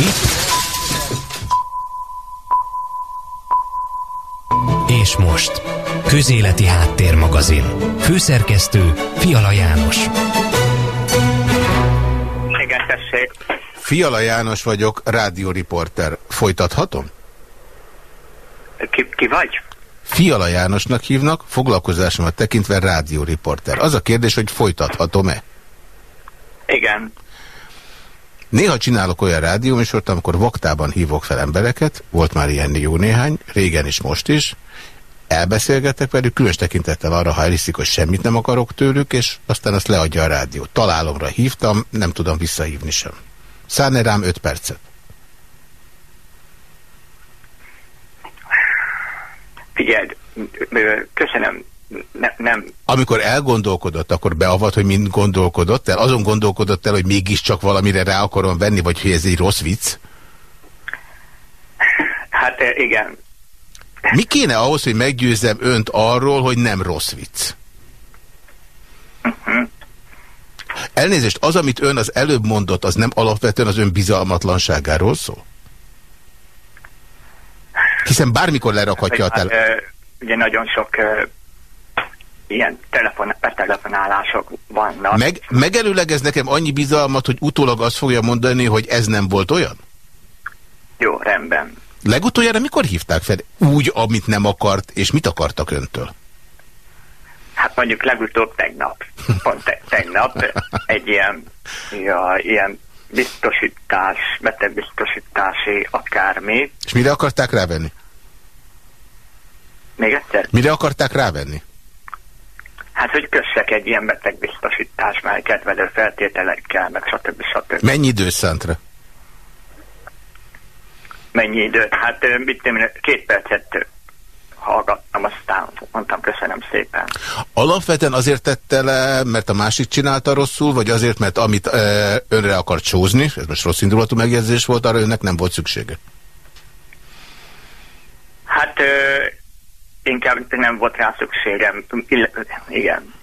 Itt. És most. Közéleti Háttérmagazin. Főszerkesztő Fiala János. Igen, tessék. Fiala János vagyok, rádióriporter. Folytathatom? Ki, ki vagy? Fiala Jánosnak hívnak, foglalkozásomat tekintve rádióriporter. Az a kérdés, hogy folytathatom-e? Igen. Néha csinálok olyan rádióműsort, amikor vaktában hívok fel embereket, volt már ilyen jó néhány, régen is, most is, elbeszélgetek velük, különös tekintettel arra, ha eliszik, hogy semmit nem akarok tőlük, és aztán azt leadja a rádió. Találomra hívtam, nem tudom visszahívni sem. Szárne rám öt percet. Figyeld, köszönöm, ne, nem. Amikor elgondolkodott, akkor beavat, hogy mind gondolkodott el? Azon gondolkodott el, hogy mégiscsak valamire rá akarom venni, vagy hogy ez egy rossz vicc? Hát igen. Mi kéne ahhoz, hogy meggyőzzem önt arról, hogy nem rossz vicc? Uh -huh. Elnézést, az, amit ön az előbb mondott, az nem alapvetően az ön bizalmatlanságáról szól? Hiszen bármikor lerakhatja a tel... Hát, ugye nagyon sok ilyen telefon, betelefonálások vannak. Meg, megelőlegez nekem annyi bizalmat, hogy utólag azt fogja mondani, hogy ez nem volt olyan? Jó, rendben. Legutoljára mikor hívták fel? Úgy, amit nem akart, és mit akartak öntől? Hát mondjuk legutóbb tegnap, pont te, tegnap egy ilyen, ja, ilyen biztosítás, betegbiztosítási akármi. És mire akarták rávenni? Még egyszer? Mire akarták rávenni? Hát, hogy kössek egy ilyen betegbiztosítás, már kedvelő feltételekkel, meg stb. stb. Mennyi időszántra? Mennyi időt? Hát mit tudom, két percet hallgattam, aztán mondtam köszönöm szépen. Alapvetően azért tette le, mert a másik csinálta rosszul, vagy azért, mert amit e, önre akart csózni, ez most rossz indulatú megjegyzés volt, arra önnek nem volt szüksége? Hát inkább nem volt rá szükségem. Igen,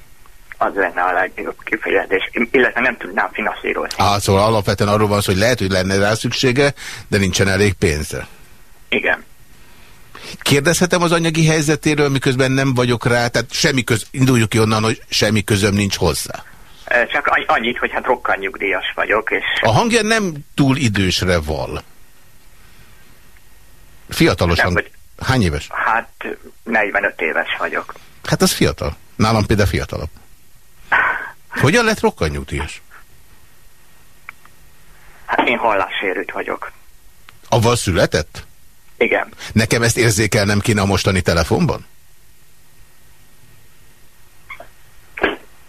az lenne a legjobb kifejezés. Illetve nem tudnám finanszírozni. Á, szóval alapvetően arról van szó, hogy lehet, hogy lenne rá szüksége, de nincsen elég pénze. Igen. Kérdezhetem az anyagi helyzetéről, miközben nem vagyok rá, tehát semmi köz, induljuk ki onnan, hogy semmi közöm nincs hozzá. Csak annyit, hogy hát rokkal nyugdíjas vagyok. És... A hangja nem túl idősre val. Fiatalosan. Nem, vagy... Hány éves? Hát 45 éves vagyok. Hát az fiatal. Nálam például fiatalabb. Hogyan lett rokkal nyugdíjas? Hát én hallássérült vagyok. Avval született? Igen. Nekem ezt érzékelnem kéne a mostani telefonban?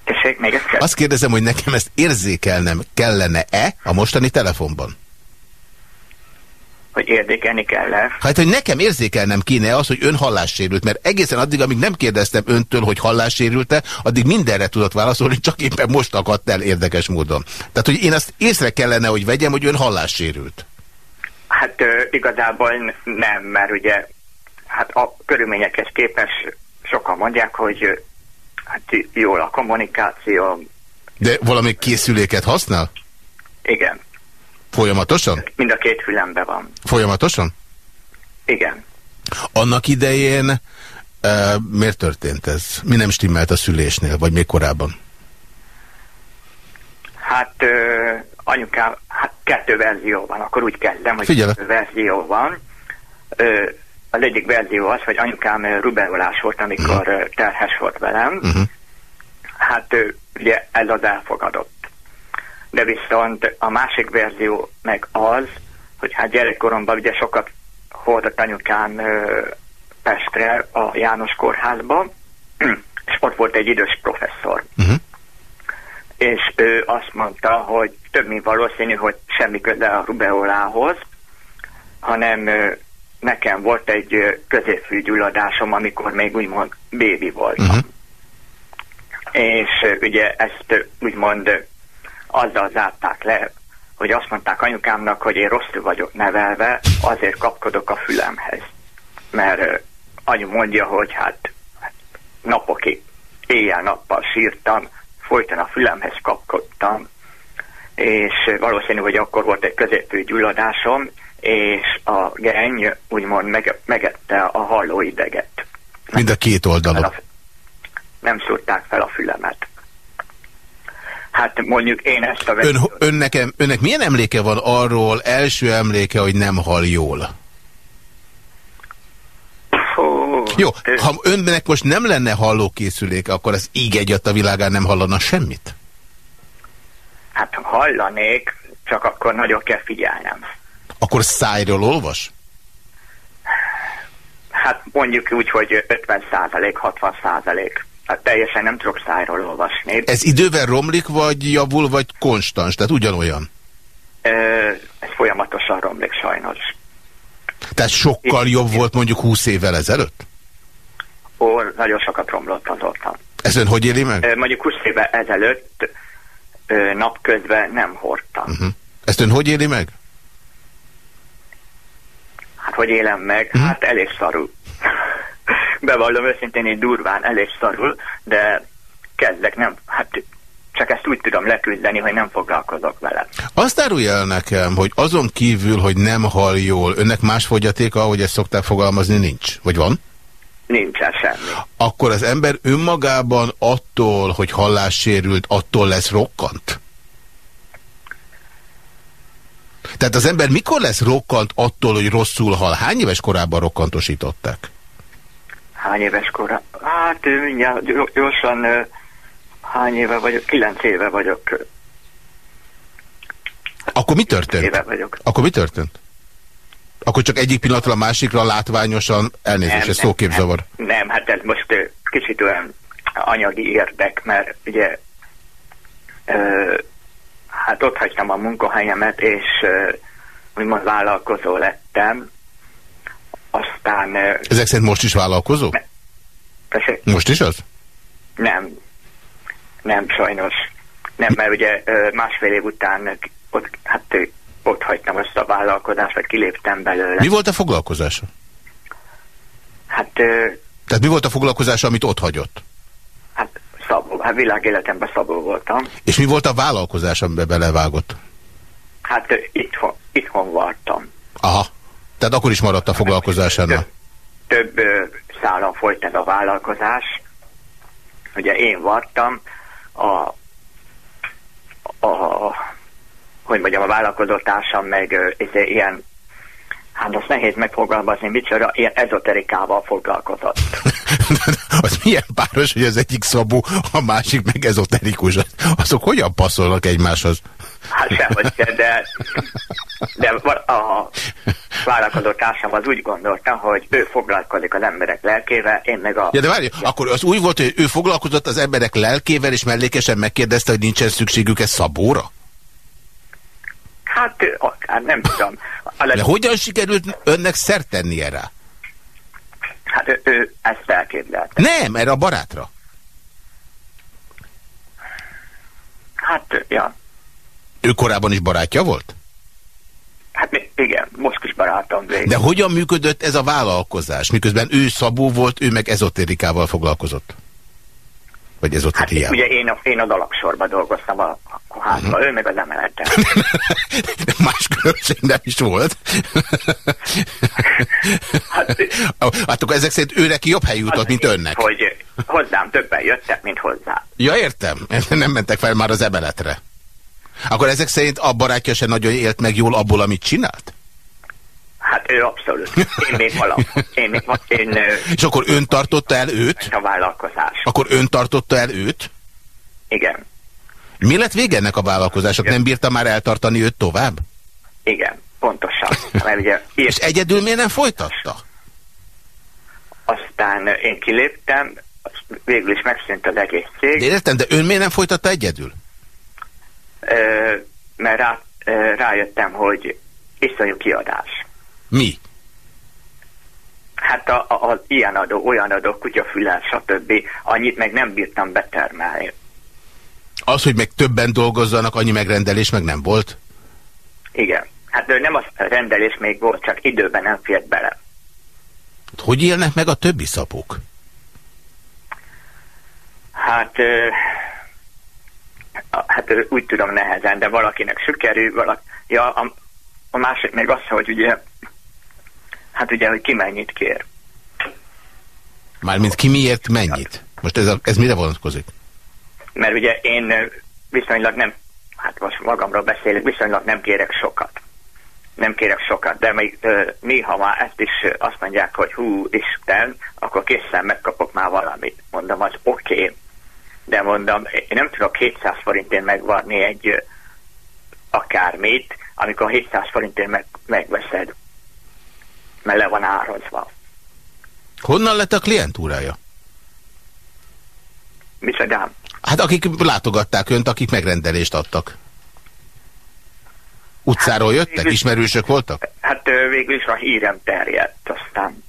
Tessék, még egyszer? Azt kérdezem, hogy nekem ezt érzékelnem kellene-e a mostani telefonban? Hogy érdekelni kell -e. Hát, hogy nekem érzékelnem kéne az, hogy ön hallássérült, mert egészen addig, amíg nem kérdeztem öntől, hogy hallássérült-e, addig mindenre tudott válaszolni, csak éppen most akadt el érdekes módon. Tehát, hogy én azt észre kellene, hogy vegyem, hogy ön hallássérült. Hát ö, igazából nem, mert ugye hát a körülményekhez képest sokan mondják, hogy hát jól a kommunikáció. De valami készüléket használ? Igen. Folyamatosan? Mind a két fülembe van. Folyamatosan? Igen. Annak idején uh, miért történt ez? Mi nem stimmelt a szülésnél, vagy még korábban? Hát uh, anyukám, hát kettő verzió van, akkor úgy kezdem, hogy Figyelek. kettő verzió van. Uh, az egyik verzió az, hogy anyukám ruberolás volt, amikor uh -huh. terhes volt velem. Uh -huh. Hát ugye ez az elfogadott de viszont a másik verzió meg az, hogy hát gyerekkoromban ugye sokat hordott anyukám Pestre a János kórházban, és ott volt egy idős professzor. Uh-huh. És ő azt mondta, hogy több mint valószínű, hogy semmi köze a rubeolához, hanem nekem volt egy középfűgyulladásom, amikor még úgymond bébi voltam. Uh-huh. És ugye ezt úgymond azzal zárták le, hogy azt mondták anyukámnak, hogy én rosszul vagyok nevelve, azért kapkodok a fülemhez. Mert anyu mondja, hogy hát, napokig, éjjel-nappal sírtam, folyton a fülemhez kapkodtam, és valószínű, hogy akkor volt egy középfő gyulladásom, és a geny úgymond meg, megette a hallóideget. Mind a két oldalon. Nem szúrták fel a fülemet. Hát mondjuk én ezt a... Ön, ön nekem, önnek milyen emléke van arról, első emléke, hogy nem hall jól? Fú, Jó, ha önnek most nem lenne hallókészüléke, akkor az íg egyat a világán nem hallana semmit? Hát hallanék, csak akkor nagyon kell figyelnem. Akkor szájról olvas? Hát mondjuk úgy, hogy 50 százalék, 60 százalék. Hát teljesen nem tudok szájról olvasni. Ez idővel romlik, vagy javul, vagy konstans? Tehát ugyanolyan? Ez folyamatosan romlik sajnos. Tehát sokkal jobb volt mondjuk 20 évvel ezelőtt? Ó, nagyon sokat romlott azóta. Ez ön hogy éli meg? Mondjuk 20 évvel ezelőtt napközben nem hordtam. Uh mhm. -huh. Ezt ön hogy éli meg? Hát hogy élem meg? Uh mhm. -huh. Hát elég szarul. Bevallom őszintén, én durván elég szarul, de kezdek nem, hát csak ezt úgy tudom leküzdeni, hogy nem foglalkozok vele. Azt árulja el nekem, hogy azon kívül, hogy nem hall jól, önnek más fogyatéka, ahogy ezt szokták fogalmazni, nincs? Vagy van? Nincsen semmi. Akkor az ember önmagában attól, hogy hallássérült, attól lesz rokkant? Tehát az ember mikor lesz rokkant attól, hogy rosszul hal? Hány éves korában rokkantosították? Hány éves korában? Hát mindjárt gyorsan hány éve vagyok? Kilenc éve vagyok. Akkor mi történt? Éve vagyok. Akkor mi történt? Akkor csak egyik pillanatra a másikra látványosan elnézést, ez szóképzavar. Nem, nem, hát ez most kicsit olyan anyagi érdek, mert ugye ö, hát ott hagytam a munkahelyemet, és ö, úgymond vállalkozó lettem. Aztán... Ezek szerint most is vállalkozó? Ne, most is az? Nem, nem sajnos. Nem, mert ugye másfél év után ott, hát ott hagytam azt a vállalkozást, vagy kiléptem belőle. Mi volt a foglalkozása? Hát... Tehát mi volt a foglalkozása, amit ott hagyott? Hát szabó, hát világéletemben szabó voltam. És mi volt a vállalkozás, amiben belevágott? Hát itthon, itthon voltam. Aha. Tehát akkor is maradt a foglalkozásánál? Több, több szálon folyt ez a vállalkozás. Ugye én voltam a, a hogy mondjam, a vállalkozótársam meg ez ilyen Hát azt nehéz megfogalmazni, micsoda ilyen ezoterikával foglalkozott. az milyen páros, hogy az egyik szabó, a másik meg ezoterikus. Azok hogyan passzolnak egymáshoz? Hát sehogy se, de, de a vállalkozó társam az úgy gondolta, hogy ő foglalkozik az emberek lelkével, én meg a... Ja, de várj, ja. akkor az úgy volt, hogy ő foglalkozott az emberek lelkével, és mellékesen megkérdezte, hogy nincsen szükségük ez szabóra? Hát, akár nem tudom. De hogyan sikerült önnek szert tennie rá? Hát ő, ő ezt elképzelte. Nem, erre a barátra. Hát, ja. Ő korábban is barátja volt? Hát igen, most is barátom végül. De hogyan működött ez a vállalkozás? Miközben ő szabó volt, ő meg ezoterikával foglalkozott? Vagy ezoteriával? Hát ugye én a, én a dalaksorban dolgoztam a, a házban, uh mhm. -huh. ő meg az emeleten. Más különbség nem is volt. hát, hát akkor ezek szerint ő neki jobb hely jutott, mint önnek. Hogy hozzám többen jöttek, mint hozzá. Ja, értem. Nem mentek fel már az emeletre. Akkor ezek szerint a barátja se nagyon élt meg jól abból, amit csinált? Hát ő abszolút. Én még valami. Én még, én, És akkor ön tartotta el őt? A vállalkozás. Akkor ön tartotta el őt? Igen. Mi lett vége ennek a vállalkozásnak? Nem bírta már eltartani őt tovább? Igen, pontosan. Mert ugye, És egyedül miért nem folytatta? Aztán én kiléptem, végül is megszűnt az egész cég. De értem, de ön miért nem folytatta egyedül? Mert rá, rájöttem, hogy iszonyú kiadás. Mi? Hát a, a, a ilyen adó, olyan adó, kutyafülel, stb. Annyit meg nem bírtam betermelni. Az, hogy meg többen dolgozzanak, annyi megrendelés meg nem volt? Igen. Hát nem a rendelés még volt, csak időben nem fért bele. Hogy élnek meg a többi szapok? Hát Hát úgy tudom nehezen, de valakinek sikerül, valaki... Ja, a, a másik meg az, hogy ugye, hát ugye, hogy ki mennyit kér. Mármint ki miért mennyit? Most ez, a, ez mire vonatkozik? Mert ugye én viszonylag nem, hát most magamról beszélek, viszonylag nem kérek sokat. Nem kérek sokat, de még néha már ezt is azt mondják, hogy hú, Isten, akkor készen megkapok már valamit. Mondom, az oké. Okay. De mondom, én nem tudok 700 forintért megvarni egy akármit, amikor 700 forintért meg, megveszed, mert le van árazva. Honnan lett a klientúrája? Micsodám? Hát akik látogatták önt, akik megrendelést adtak. Utcáról hát, jöttek? Ismerősök voltak? Hát végül is a hírem terjedt, aztán...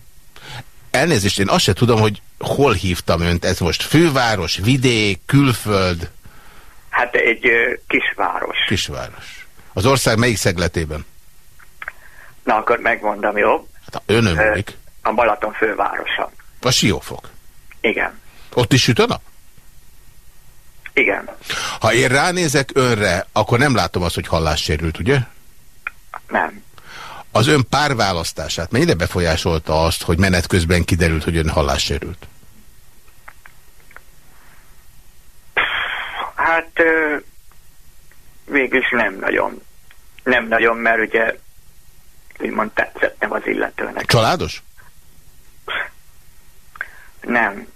Elnézést, én azt se tudom, hogy hol hívtam önt. Ez most főváros, vidék, külföld? Hát egy kisváros. Kisváros. Az ország melyik szegletében? Na, akkor megmondom, jó? Hát ön ömlik. A Balaton fővárosa. A Siófok? Igen. Ott is süt a nap? Igen. Ha én ránézek önre, akkor nem látom azt, hogy hallássérült, ugye? Nem. Az ön párválasztását mennyire befolyásolta azt, hogy menet közben kiderült, hogy ön hallássérült? Hát végül is nem nagyon. Nem nagyon, mert ugye úgymond tetszettem az illetőnek. Családos? Nem.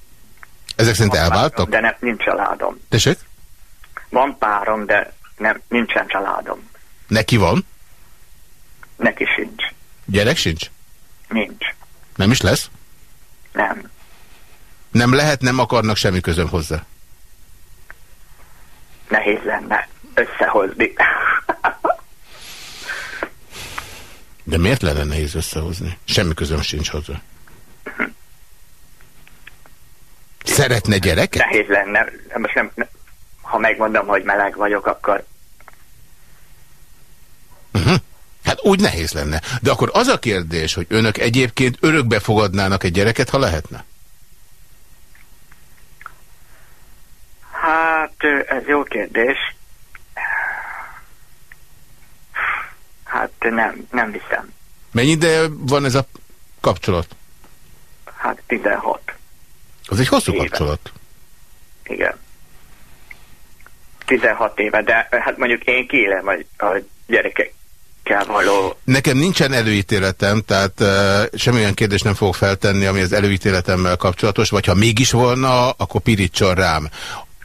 Ezek szerint Van elváltak? Párom, de nem, nincs családom. Tessék? Van párom, de nem, nincsen családom. Neki van? Neki sincs. Gyerek sincs? Nincs. Nem is lesz? Nem. Nem lehet, nem akarnak semmi közöm hozzá. Nehéz lenne összehozni. De miért lenne nehéz összehozni? Semmi közöm sincs hozzá. Szeretne gyereket? Nehéz lenne. Most nem, ha megmondom, hogy meleg vagyok, akkor... Uh -huh. Hát úgy nehéz lenne. De akkor az a kérdés, hogy önök egyébként örökbe fogadnának egy gyereket, ha lehetne? Hát, ez jó kérdés. Hát nem, nem hiszem. Mennyi ide van ez a kapcsolat? Hát 16. Az egy hosszú éve. kapcsolat. Igen. 16 éve, de hát mondjuk én kiélem a, a gyerekekkel való... Nekem nincsen előítéletem, tehát uh, semmilyen kérdést nem fogok feltenni, ami az előítéletemmel kapcsolatos, vagy ha mégis volna, akkor pirítson rám.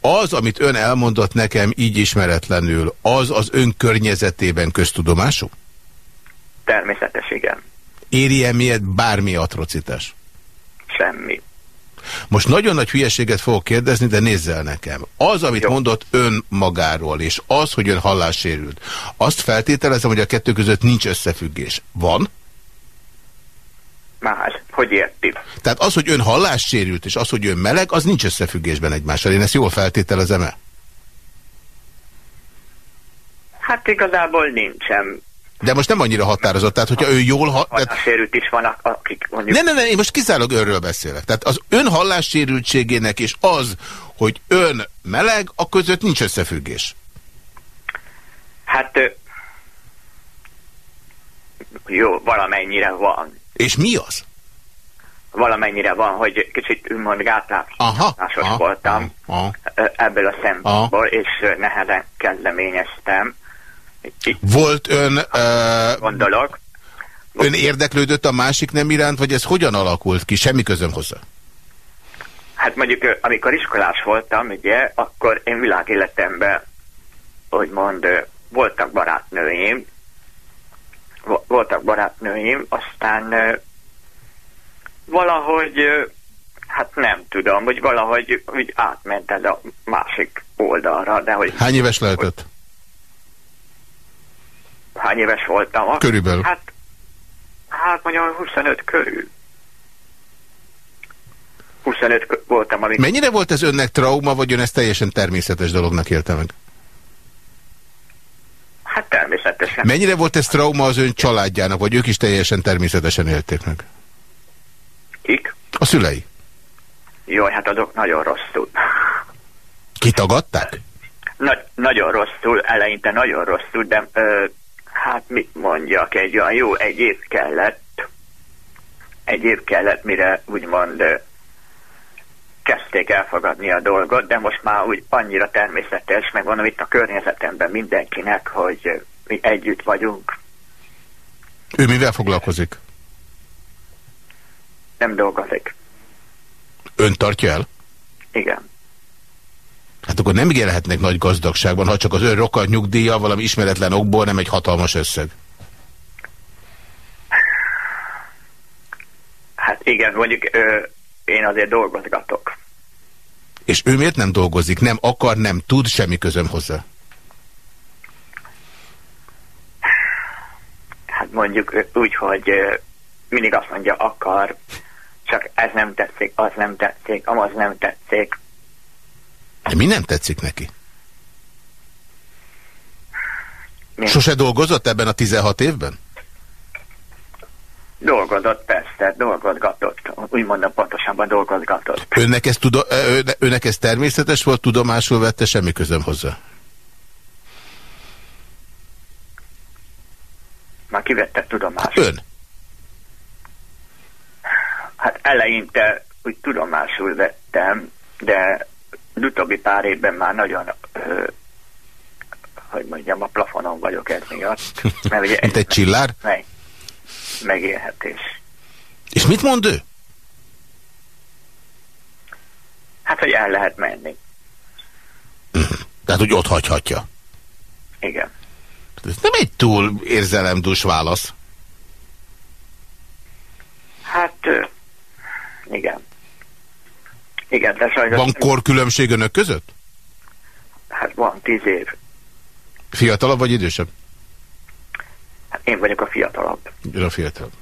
Az, amit ön elmondott nekem így ismeretlenül, az az ön környezetében köztudomású? Természetes, igen. Éri-e miért bármi atrocitás? Semmi. Most nagyon nagy hülyeséget fogok kérdezni, de nézzel nekem. Az, amit Jó. mondott ön magáról, és az, hogy ön hallássérült, azt feltételezem, hogy a kettő között nincs összefüggés. Van? Más. Hogy érti? Tehát az, hogy ön hallássérült, és az, hogy ön meleg, az nincs összefüggésben egymással. Én ezt jól feltételezem-e? Hát igazából nincsen. De most nem annyira határozott, tehát hogyha ő jól... Ha, tehát... sérült is van, akik mondjuk... Nem, nem, nem, én most kizárólag önről beszélek. Tehát az ön hallássérültségének és az, hogy ön meleg, a között nincs összefüggés. Hát... Jó, valamennyire van. És mi az? Valamennyire van, hogy kicsit úgymond gátlásos voltam aha, aha. ebből a szempontból, és nehezen kezdeményeztem volt ön... Uh, Gondolok. Ön érdeklődött a másik nem iránt, vagy ez hogyan alakult ki? Semmi közöm hozzá. Hát mondjuk, amikor iskolás voltam, ugye, akkor én világéletemben, hogy mond, voltak barátnőim, voltak barátnőim, aztán valahogy, hát nem tudom, hogy valahogy úgy átment ez a másik oldalra, de hogy... Hány éves lehetett? Hány éves voltam? Körülbelül. Hát, hát mondjam, 25 körül. 25 voltam. Amikor... Mennyire volt ez önnek trauma, vagy ön ezt teljesen természetes dolognak élte meg? Hát természetesen. Mennyire volt ez trauma az ön családjának, vagy ők is teljesen természetesen élték meg? Kik? A szülei. Jó, hát azok nagyon rosszul. Kitagadták? Na, nagyon rosszul, eleinte nagyon rosszul, de ö, hát mit mondjak, egy olyan jó egy év kellett, egy év kellett, mire úgymond kezdték elfogadni a dolgot, de most már úgy annyira természetes, meg van itt a környezetemben mindenkinek, hogy mi együtt vagyunk. Ő mivel foglalkozik? Nem dolgozik. Ön tartja el? Igen. Hát akkor nem élhetnek nagy gazdagságban, ha csak az ön rokkal nyugdíja valami ismeretlen okból nem egy hatalmas összeg. Hát igen, mondjuk ö, én azért dolgozgatok. És ő miért nem dolgozik? Nem akar, nem tud, semmi közöm hozzá. Hát mondjuk úgy, hogy mindig azt mondja, akar, csak ez nem tetszik, az nem tetszik, amaz nem tetszik. De mi nem tetszik neki? Mi? Sose dolgozott ebben a 16 évben? Dolgozott, persze, dolgozgatott. Úgy mondom, pontosabban dolgozgatott. Önnek ez, tudo, önnek ez természetes volt, tudomásul vette, semmi közöm hozzá? Már kivette tudomásul. Hát ön? Hát eleinte úgy tudomásul vettem, de utóbbi pár évben már nagyon, ö, hogy mondjam, a plafonon vagyok ez miatt. Mert ugye Mint egy csillár? Meg, megélhetés. És mit mond ő? Hát, hogy el lehet menni. Tehát, hogy ott hagyhatja. Igen. Ez nem egy túl érzelemdús válasz. Hát, igen. Igen, de sajnos... Van korkülönbség önök között? Hát van, tíz év. Fiatalabb vagy idősebb? Hát én vagyok a fiatalabb. Ön a fiatalabb.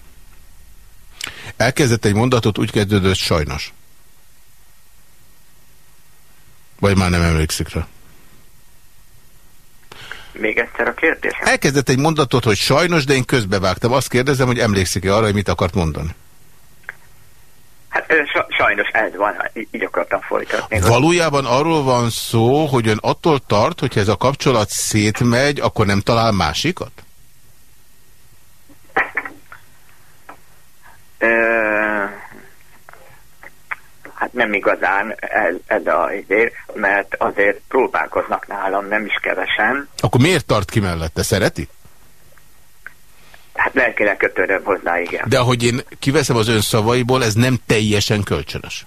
Elkezdett egy mondatot, úgy kezdődött sajnos. Vagy már nem emlékszik rá? Még egyszer a kérdés. Elkezdett egy mondatot, hogy sajnos, de én közbevágtam. Azt kérdezem, hogy emlékszik-e arra, hogy mit akart mondani? Hát sajnos ez van, így akartam folytatni. Valójában arról van szó, hogy ön attól tart, hogyha ez a kapcsolat szétmegy, akkor nem talál másikat? hát nem igazán ez, ez a idő, mert azért próbálkoznak nálam, nem is kevesen. Akkor miért tart ki mellette? Szereti? Hát lelkileg kötődöm hozzá, igen. De ahogy én kiveszem az ön szavaiból, ez nem teljesen kölcsönös.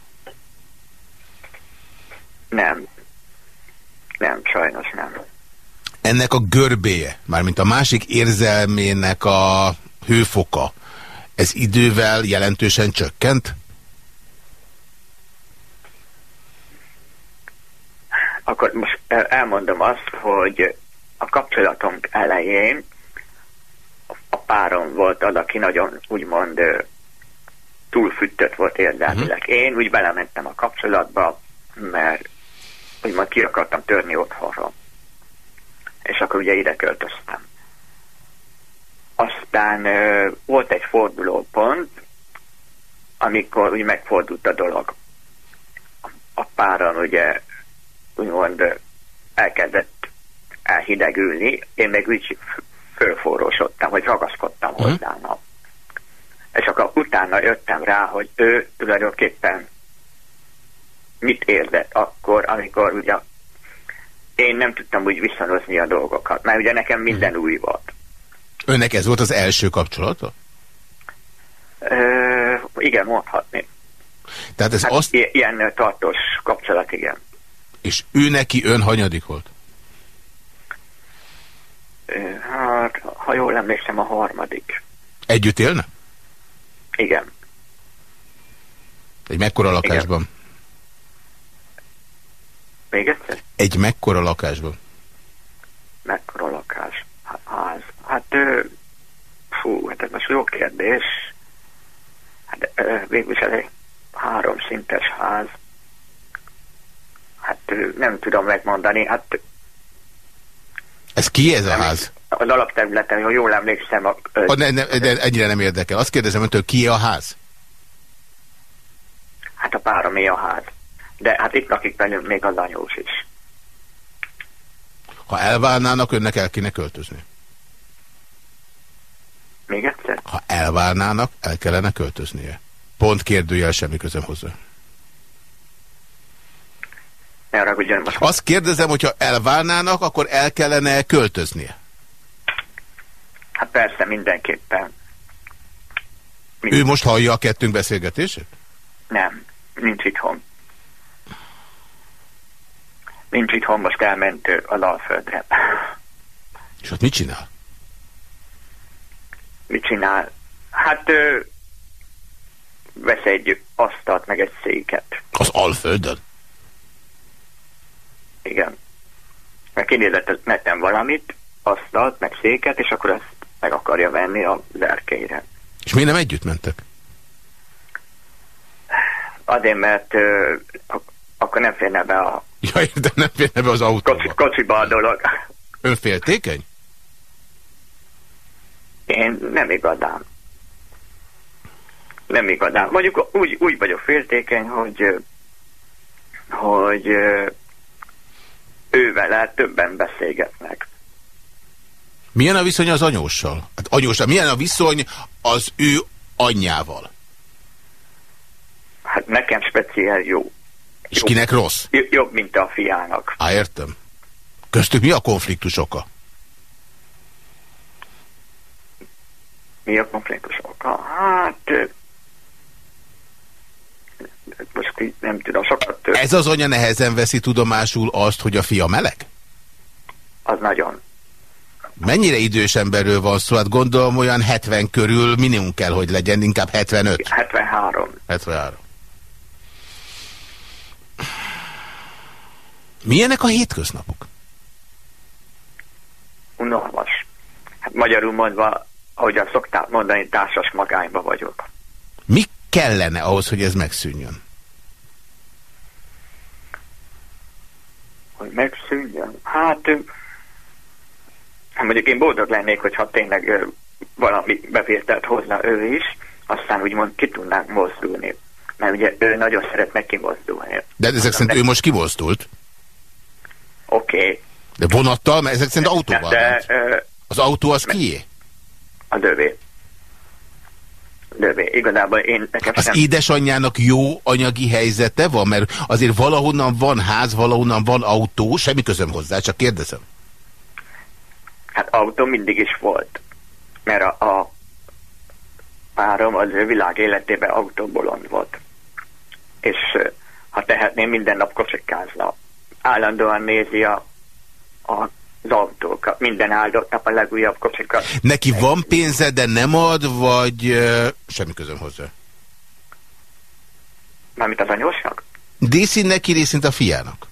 Nem. Nem, sajnos nem. Ennek a görbéje, mármint a másik érzelmének a hőfoka, ez idővel jelentősen csökkent? Akkor most elmondom azt, hogy a kapcsolatunk elején párom volt az, aki nagyon úgymond túlfüttött volt érzelmileg. Uh-huh. Én úgy belementem a kapcsolatba, mert úgymond ki akartam törni otthonról. És akkor ugye ide költöztem. Aztán ö, volt egy fordulópont, amikor úgy megfordult a dolog. A páran ugye úgymond elkezdett elhidegülni, én meg úgy fölforrósodtam, hogy ragaszkodtam uh-huh. hozzá. Na. És akkor utána jöttem rá, hogy ő tulajdonképpen mit érzett akkor, amikor ugye én nem tudtam úgy viszonozni a dolgokat, mert ugye nekem minden uh-huh. új volt. Önnek ez volt az első kapcsolata? Ö, igen, mondhatni. Tehát ez hát azt... Ilyen tartós kapcsolat, igen. És ő neki ön hanyadik volt? Hát, ha jól emlékszem, a harmadik. Együtt élne? Igen. Egy mekkora lakásban? Igen. Még egyszer? Egy mekkora lakásban? Mekkora lakás? Ház. Hát, ő, fú, hát ez most jó kérdés. Hát végülis ez egy három szintes ház. Hát nem tudom megmondani, hát ez ki ez a ház? Az alapterületen, ha jól emlékszem. A, a, ne, ne, de ennyire nem érdekel. Azt kérdezem öntől, ki a ház? Hát a páromé a ház. De hát itt lakik bennünk még az anyós is. Ha elválnának, önnek el kéne költözni. Még egyszer? Ha elválnának, el kellene költöznie. Pont kérdőjel semmi közöm hozzá. Ne ragudjon most. Azt kérdezem, hogyha elválnának, akkor el kellene költöznie. Hát persze, mindenképpen. Mind... Ő most hallja a kettőnk beszélgetését? Nem, nincs itthon. Nincs itthon, most elment a Lalföldre. És ott mit csinál? Mit csinál? Hát ő, vesz egy asztalt, meg egy széket. Az Alföldön? Igen. Mert kinézett neten valamit, asztalt, meg széket, és akkor ezt meg akarja venni a erkeire. És miért nem együtt mentek? Azért, mert ö, akkor nem férne be a... Ja, de nem férne be az autóba. Kocsi, kocsiba a dolog. Ön féltékeny? Én nem igazán. Nem igazán. Mondjuk úgy, úgy vagyok féltékeny, hogy hogy ő vele többen beszélgetnek. Milyen a viszony az anyóssal? Hát anyóssal. Milyen a viszony az ő anyjával? Hát nekem speciál jó. És jobb, kinek rossz? Jobb, mint a fiának. Á, értem. Köztük mi a konfliktus oka? Mi a konfliktus oka? Hát... Most nem tudom, sokat... Tört. Ez az anya nehezen veszi tudomásul azt, hogy a fia meleg? Az nagyon. Mennyire idős emberről van szó? Hát gondolom olyan 70 körül minimum kell, hogy legyen, inkább 75. 73. 73. Milyenek a hétköznapok? Unalmas. Hát magyarul mondva, ahogy azt szokták mondani, társas magányba vagyok. Mi kellene ahhoz, hogy ez megszűnjön? Hogy megszűnjön? Hát, mondjuk én boldog lennék, hogyha tényleg valami bevételt hozna ő is, aztán úgymond ki tudnánk mozdulni. Mert ugye ő nagyon szeretne kimozdulni. De ezek szerint ő most kimozdult? Oké. Okay. De vonattal? Mert ezek szerint autóval de, de, Az autó az kié? A dövé. Dövé. Igazából én nekem Az sem... édesanyjának jó anyagi helyzete van? Mert azért valahonnan van ház, valahonnan van autó, semmi közöm hozzá, csak kérdezem. Hát autó mindig is volt. Mert a, a párom az ő világ életében autóbolond volt. És ha tehetném, minden nap kocsikázna állandóan nézi a, a az autókat, minden áldott nap a legújabb kocsikat. Neki van pénze, de nem ad, vagy uh, semmi közöm hozzá? Mármint az anyósnak? Részint neki, részint a fiának.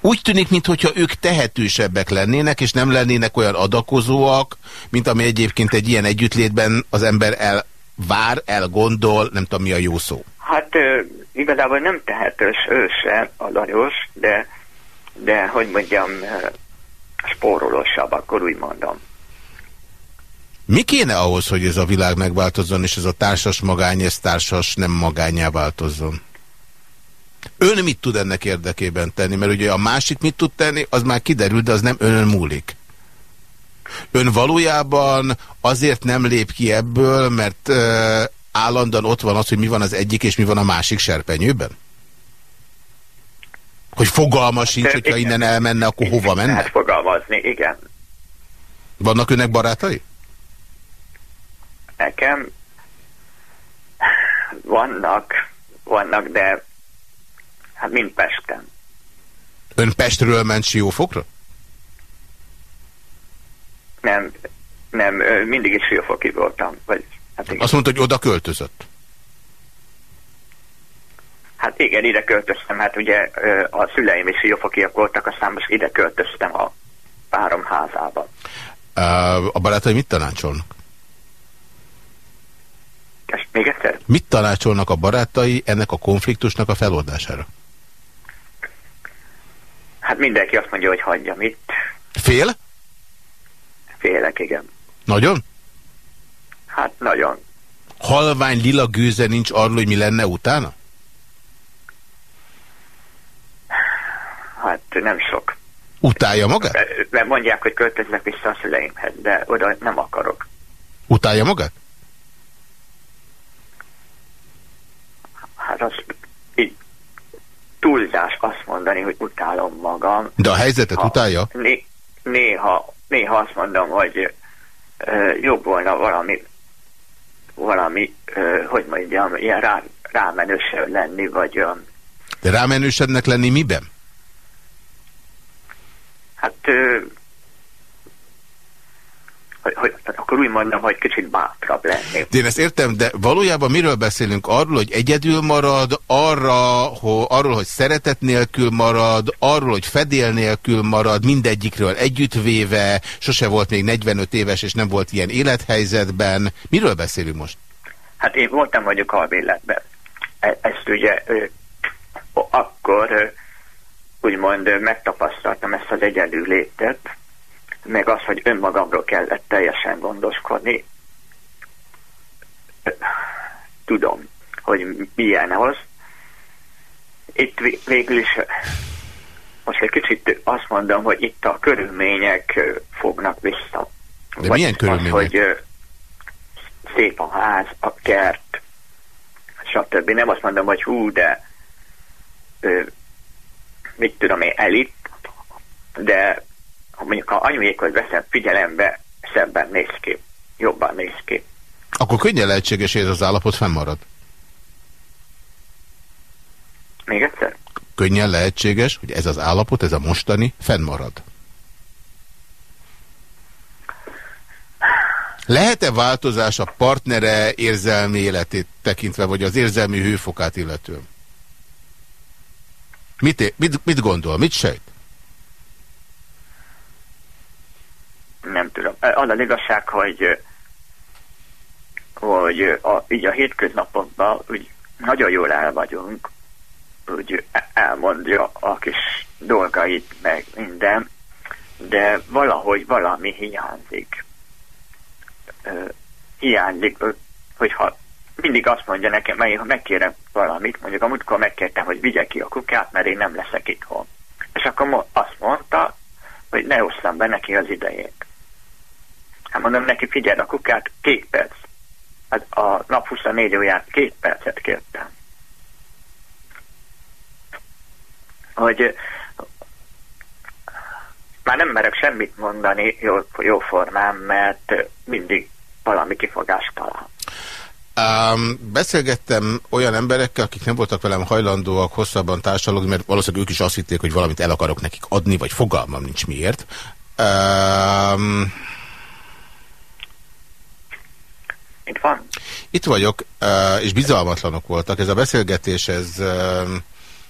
Úgy tűnik, mintha ők tehetősebbek lennének, és nem lennének olyan adakozóak, mint ami egyébként egy ilyen együttlétben az ember elvár, elgondol, nem tudom mi a jó szó. Hát igazából nem tehetős ő se, a Lajos, de, de hogy mondjam, spórolósabb, akkor úgy mondom. Mi kéne ahhoz, hogy ez a világ megváltozzon, és ez a társas magány, ez társas nem magányá változzon? Ön mit tud ennek érdekében tenni? Mert ugye a másik mit tud tenni, az már kiderült, de az nem önön múlik. Ön valójában azért nem lép ki ebből, mert állandóan ott van az, hogy mi van az egyik és mi van a másik serpenyőben? Hogy fogalma sincs, hát, hogyha igen. innen elmenne, akkor igen, hova menne? Hát fogalmazni, igen. Vannak önnek barátai? Nekem vannak, vannak, de hát mind Pesten. Ön Pestről ment Siófokra? Nem, nem, mindig is Siófoki voltam, vagy Hát igen. Azt mondta, hogy oda költözött. Hát igen, ide költöztem, hát ugye a szüleim is jófokiak voltak, aztán most ide költöztem a párom házába. A barátai mit tanácsolnak? Ezt még egyszer? Mit tanácsolnak a barátai ennek a konfliktusnak a feloldására? Hát mindenki azt mondja, hogy hagyja mit. Fél? Félek, igen. Nagyon? Hát nagyon. Halvány lila gőze nincs arról, hogy mi lenne utána? Hát nem sok. Utálja magát? Mert mondják, hogy költöznek vissza a szüleimhez, de oda nem akarok. Utálja magát? Hát az így túlzás azt mondani, hogy utálom magam. De a helyzetet ha, utálja? Né, néha, néha azt mondom, hogy ö, jobb volna valami, valami, ö, hogy mondjam, ilyen rá, rámenősebb lenni, vagy... Ö, De rámenősebbnek lenni miben? Hát ö, hogy, hogy, akkor úgy mondom, hogy kicsit bátrabb lenni. De én ezt értem, de valójában miről beszélünk? Arról, hogy egyedül marad, arra, ho, arról, hogy szeretet nélkül marad, arról, hogy fedél nélkül marad, mindegyikről együttvéve, sose volt még 45 éves, és nem volt ilyen élethelyzetben. Miről beszélünk most? Hát én voltam vagyok albéletben. E, ezt ugye ö, akkor úgymond megtapasztaltam ezt az egyedül létet, meg az, hogy önmagamról kellett teljesen gondoskodni. Tudom, hogy milyen az. Itt végül is most egy kicsit azt mondom, hogy itt a körülmények fognak vissza. De Vagy milyen körülmények? Az, hogy szép a ház, a kert, stb. Nem azt mondom, hogy hú, de mit tudom én, elit, de ha mondjuk ha anyuékhoz veszem figyelembe, szebben néz ki, jobban néz ki. Akkor könnyen lehetséges, hogy ez az állapot fennmarad? Még egyszer? Könnyen lehetséges, hogy ez az állapot, ez a mostani fennmarad. Lehet-e változás a partnere érzelmi életét tekintve, vagy az érzelmi hőfokát illetően? Mit, mit, mit gondol, mit sejt? nem tudom. Az az igazság, hogy, hogy a, így a hétköznapokban úgy nagyon jól el vagyunk, úgy elmondja a kis dolgait, meg minden, de valahogy valami hiányzik. hiányzik, hogyha mindig azt mondja nekem, mert ha megkérem valamit, mondjuk amúgykor megkértem, hogy vigye ki a kukát, mert én nem leszek itthon. És akkor azt mondta, hogy ne osszam be neki az idejét. Hát mondom neki, figyeld a kukát, két perc. Hát a nap 24 órát két percet kértem. Hogy már nem merek semmit mondani jó, jó formán, mert mindig valami kifogást talál. Um, beszélgettem olyan emberekkel, akik nem voltak velem hajlandóak hosszabban társadalmi, mert valószínűleg ők is azt hitték, hogy valamit el akarok nekik adni, vagy fogalmam nincs miért. Um, Itt van? Itt vagyok, és bizalmatlanok voltak. Ez a beszélgetés, ez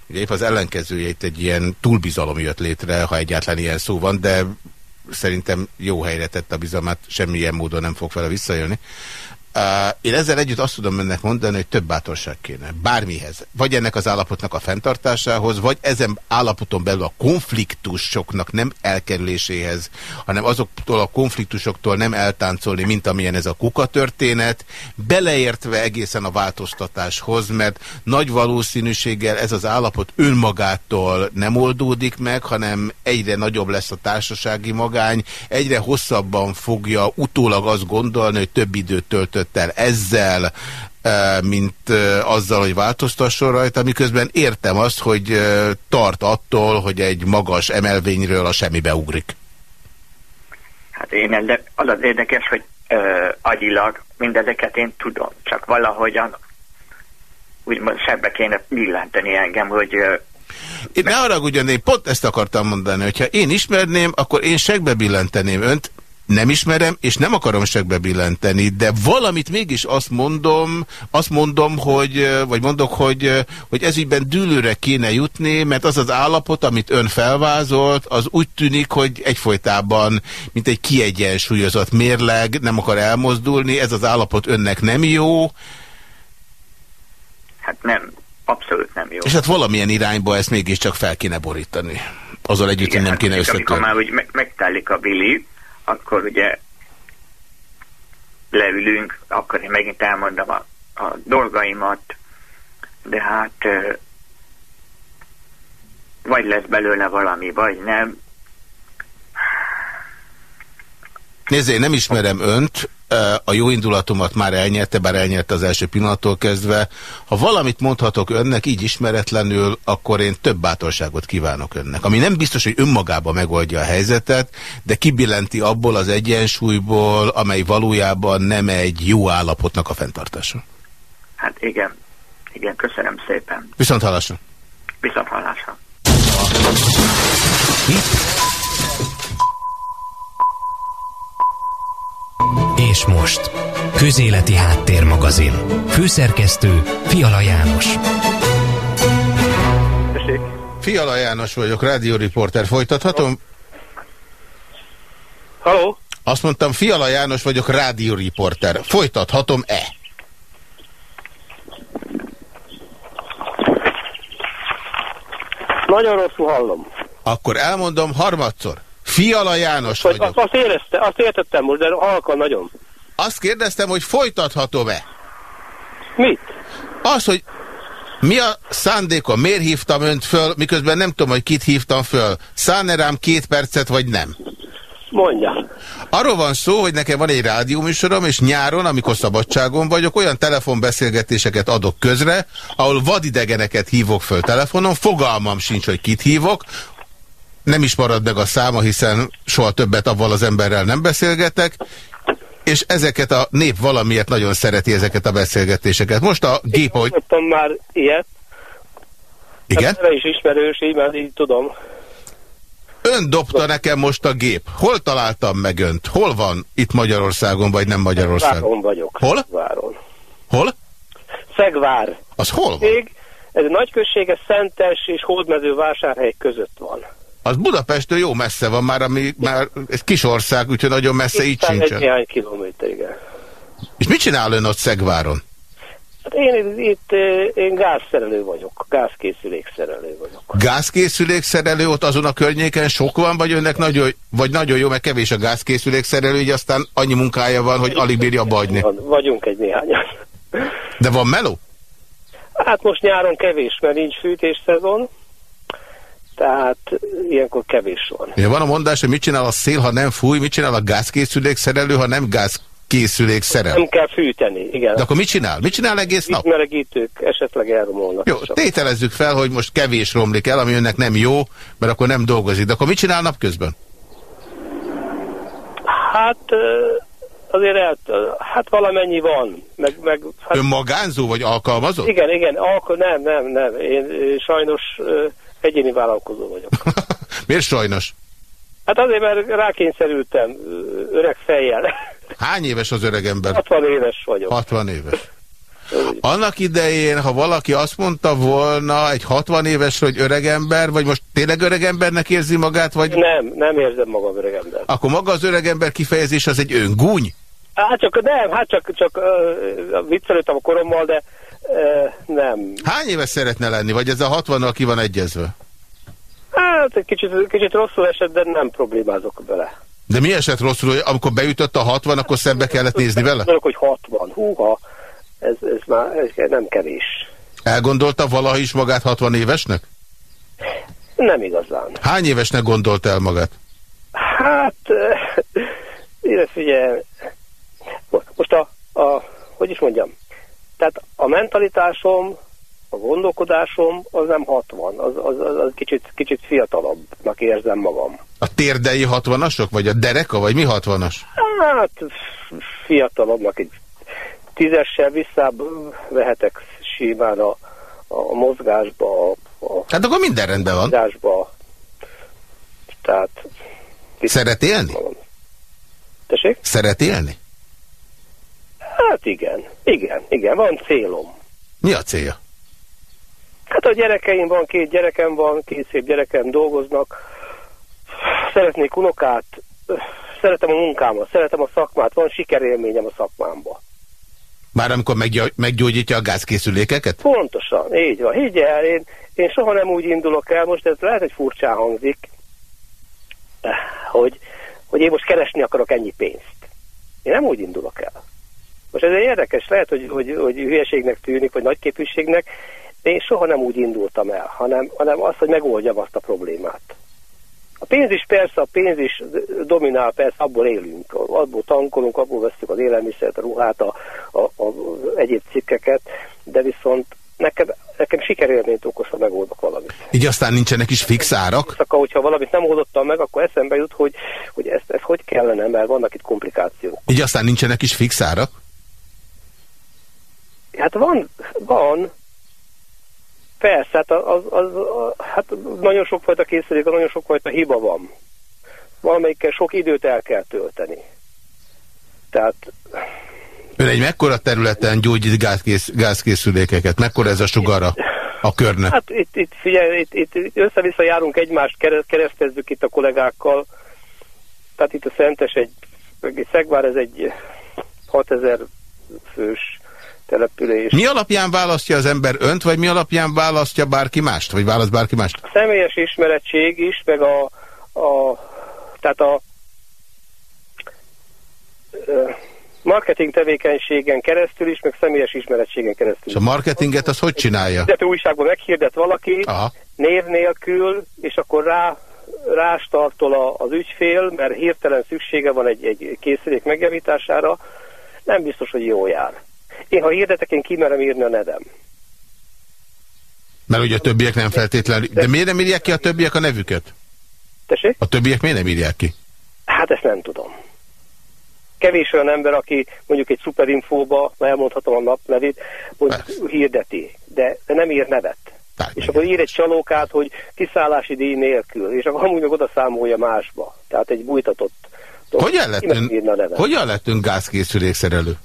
ugye épp az ellenkezője, itt egy ilyen túlbizalom jött létre, ha egyáltalán ilyen szó van, de szerintem jó helyre tett a bizalmát, semmilyen módon nem fog vele visszajönni. Én ezzel együtt azt tudom önnek mondani, hogy több bátorság kéne. Bármihez. Vagy ennek az állapotnak a fenntartásához, vagy ezen állapoton belül a konfliktusoknak nem elkerüléséhez, hanem azoktól a konfliktusoktól nem eltáncolni, mint amilyen ez a kuka történet, beleértve egészen a változtatáshoz, mert nagy valószínűséggel ez az állapot önmagától nem oldódik meg, hanem egyre nagyobb lesz a társasági magány, egyre hosszabban fogja utólag azt gondolni, hogy több időt töltött töltött el ezzel, mint azzal, hogy változtasson rajta, miközben értem azt, hogy tart attól, hogy egy magas emelvényről a semmibe ugrik. Hát én, az az érdekes, hogy ö, agyilag mindezeket én tudom, csak valahogyan úgymond sebbe kéne billenteni engem, hogy ö, én ne arra ugyan, én pont ezt akartam mondani, hogyha én ismerném, akkor én segbe billenteném önt, nem ismerem, és nem akarom segbe billenteni, de valamit mégis azt mondom, azt mondom, hogy, vagy mondok, hogy, hogy ezügyben dűlőre kéne jutni, mert az az állapot, amit ön felvázolt, az úgy tűnik, hogy egyfolytában, mint egy kiegyensúlyozott mérleg, nem akar elmozdulni, ez az állapot önnek nem jó. Hát nem, abszolút nem jó. És hát valamilyen irányba ezt mégiscsak fel kéne borítani. Azzal együtt, Igen, nem hát kéne összetörni. Amikor már úgy meg, a bili, akkor ugye leülünk, akkor én megint elmondom a, a dolgaimat, de hát vagy lesz belőle valami, vagy nem. Nézd, nem ismerem önt, a jó indulatomat már elnyerte, bár elnyerte az első pillanattól kezdve. Ha valamit mondhatok önnek így ismeretlenül, akkor én több bátorságot kívánok önnek. Ami nem biztos, hogy önmagában megoldja a helyzetet, de kibillenti abból az egyensúlyból, amely valójában nem egy jó állapotnak a fenntartása. Hát igen, igen, köszönöm szépen. Viszont hallásra. Viszont hallásra. És most, Közéleti Háttérmagazin. Főszerkesztő Fiala János. Fiala János vagyok, rádióriporter. Folytathatom? Halló? Azt mondtam, Fiala János vagyok, rádióriporter. Folytathatom-e? Nagyon rosszul hallom. Akkor elmondom harmadszor. Fiala János Hogy vagyok. azt, érezte, azt értettem most, de halkan nagyon. Azt kérdeztem, hogy folytathatom-e? Mit? Az, hogy mi a szándékom? Miért hívtam önt föl, miközben nem tudom, hogy kit hívtam föl. Szánne rám két percet, vagy nem? Mondja. Arról van szó, hogy nekem van egy rádióműsorom, és nyáron, amikor szabadságon vagyok, olyan telefonbeszélgetéseket adok közre, ahol vadidegeneket hívok föl telefonon, fogalmam sincs, hogy kit hívok, nem is marad meg a száma, hiszen soha többet avval az emberrel nem beszélgetek, és ezeket a nép valamiért nagyon szereti ezeket a beszélgetéseket. Most a gép, hogy... Mondtam már ilyet. Igen? Hát is ismerős, így már így tudom. Ön dobta nekem most a gép. Hol találtam meg önt? Hol van itt Magyarországon, vagy nem Magyarországon? Váron vagyok. Hol? Váron. Hol? Szegvár. Az hol van? Még ez a nagyközsége Szentes és Hódmező vásárhely között van. Az Budapestől jó messze van már, ami már egy kis ország, úgyhogy nagyon messze így sincsen. Egy néhány kilométer, igen. És mit csinál ön ott Szegváron? Hát én itt én gázszerelő vagyok, gázkészülékszerelő vagyok. Gázkészülékszerelő ott azon a környéken sok van, vagy önnek nagyon, vagy nagyon jó, mert kevés a gázkészülékszerelő, így aztán annyi munkája van, hogy alig bírja hagyni. Vagyunk egy néhányan. De van meló? Hát most nyáron kevés, mert nincs fűtésszezon, tehát ilyenkor kevés van. Ugye van a mondás, hogy mit csinál a szél, ha nem fúj, mit csinál a gázkészülékszerelő, ha nem gázkészülék szerel. Nem kell fűteni, igen. De akkor mit csinál? Mit csinál egész nap? Melegítők esetleg elromolnak. Jó, tételezzük fel, hogy most kevés romlik el, ami önnek nem jó, mert akkor nem dolgozik. De akkor mit csinál napközben? Hát azért el, hát valamennyi van. Meg, meg, hát... Ön magánzó vagy alkalmazott? Igen, igen, alko nem, nem, nem. Én sajnos egyéni vállalkozó vagyok. Miért sajnos? Hát azért, mert rákényszerültem öreg fejjel. Hány éves az öreg ember? 60 éves vagyok. 60 éves. Annak idején, ha valaki azt mondta volna egy 60 éves, hogy öregember, vagy most tényleg öregembernek érzi magát, vagy... Nem, nem érzem magam öregember. Akkor maga az öregember kifejezés az egy öngúny? Hát csak nem, hát csak, csak uh, viccelődtem a korommal, de nem. Hány éves szeretne lenni, vagy ez a 60-nal ki van egyezve? Hát egy kicsit, kicsit rosszul esett, de nem problémázok bele. De mi esett rosszul, hogy amikor beütött a 60, akkor szembe kellett nézni vele? Mondok, hogy 60. Húha, ez, ez már ez nem kevés. Elgondolta valaha is magát 60 évesnek? Nem igazán. Hány évesnek gondolta el magát? Hát, ide figyelj, most a, a, hogy is mondjam, tehát a mentalitásom, a gondolkodásom az nem 60, az, az, az, az kicsit, kicsit fiatalabbnak érzem magam. A térdei 60-asok, vagy a dereka, vagy mi 60-as? Hát fiatalabbnak, egy tízessel visszább vehetek simán a, a mozgásba. A, a hát akkor minden rendben van. Mozgásba. Tehát... Szeret élni? Tessék? Szeret élni? Hát igen, igen, igen, van célom. Mi a célja? Hát a gyerekeim van, két gyerekem van, két szép gyerekem dolgoznak. Szeretnék unokát, szeretem a munkámat, szeretem a szakmát, van sikerélményem a szakmámba. Már amikor meggyógyítja a gázkészülékeket? Pontosan, így van. Higgyel, én, én soha nem úgy indulok el, most ez lehet, hogy furcsán hangzik, hogy, hogy én most keresni akarok ennyi pénzt. Én nem úgy indulok el. Most ez érdekes, lehet, hogy, hogy, hogy hülyeségnek tűnik, vagy nagyképűségnek, én soha nem úgy indultam el, hanem, hanem az, hogy megoldjam azt a problémát. A pénz is persze, a pénz is dominál, persze abból élünk, abból tankolunk, abból veszük az élelmiszert, a ruhát, a, a, a egyéb cikkeket, de viszont nekem, nekem sikerélményt okoz, ha megoldok valamit. Így aztán nincsenek is fix árak? Akkor, hogyha valamit nem oldottam meg, akkor eszembe jut, hogy, hogy ezt, ezt hogy kellene, mert vannak itt komplikációk. Így aztán nincsenek is fix árak? Hát van, van, Persze, hát, az, az, az, hát nagyon sokfajta készülék, nagyon sokfajta hiba van. Valamelyikkel sok időt el kell tölteni. Tehát... Ön egy mekkora területen gyógyít gázkész, gázkészülékeket? Mekkora ez a sugara a körne? Hát itt, itt figyelj, itt, itt össze-vissza járunk egymást, keresztezzük itt a kollégákkal. Tehát itt a Szentes egy, egy Szegvár, ez egy 6000 fős település. Mi alapján választja az ember önt, vagy mi alapján választja bárki mást? Vagy választ bárki mást? A személyes ismerettség is, meg a, a tehát a marketing tevékenységen keresztül is, meg személyes ismerettségen keresztül. És a marketinget az hogy csinálja? A újságban meghirdet valaki, Aha. név nélkül, és akkor rá rástartol az ügyfél, mert hirtelen szüksége van egy, egy készülék megjavítására, nem biztos, hogy jó jár. Én, ha hirdetek, én kimerem írni a nedem. Mert ugye a többiek nem feltétlenül... De miért nem írják ki a többiek a nevüket? Tessék? A többiek miért nem írják ki? Hát ezt nem tudom. Kevés olyan ember, aki mondjuk egy szuperinfóba, elmondhatom a nap nevét, hogy hirdeti, de, de nem ír nevet. Tehát és akkor ír egy csalókát, hogy kiszállási díj nélkül, és akkor amúgy meg oda számolja másba. Tehát egy bújtatott... Hogyan lett, ön, hogyan lett ön gázkészülékszerelő?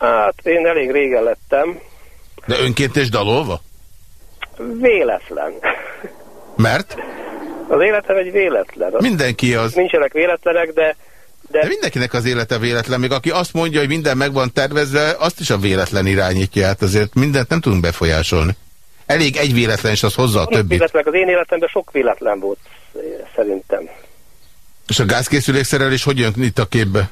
Hát én elég régen lettem. De önként és dalolva? Véletlen. Mert? Az életem egy véletlen. Mindenki az. Nincsenek véletlenek, de... De... de mindenkinek az élete véletlen. Még aki azt mondja, hogy minden meg van tervezve, azt is a véletlen irányítja. Hát azért mindent nem tudunk befolyásolni. Elég egy véletlen, és az hozza a többit. Az én életemben sok véletlen volt, szerintem. És a gázkészülékszerelés hogy jön itt a képbe?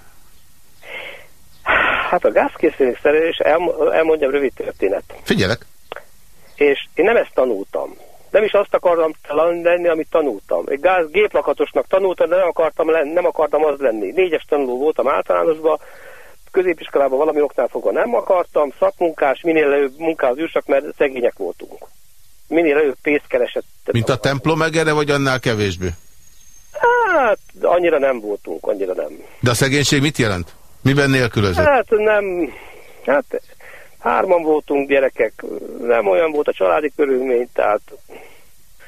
Hát a gázkészülék szerelés, el, elmondjam rövid történet. Figyelek. És én nem ezt tanultam. Nem is azt akartam lenni, amit tanultam. Egy gáz géplakatosnak tanultam, de nem akartam, lenni, nem akartam az lenni. Négyes tanuló voltam általánosban, középiskolában valami oknál fogva nem akartam, szakmunkás, minél előbb munkához jussak, mert szegények voltunk. Minél előbb pénzt keresett. Mint a templom megere, vagy annál kevésbé? Hát, annyira nem voltunk, annyira nem. De a szegénység mit jelent? Miben nélkülözött? Hát nem, hát hárman voltunk gyerekek, nem olyan volt a családi körülmény, tehát...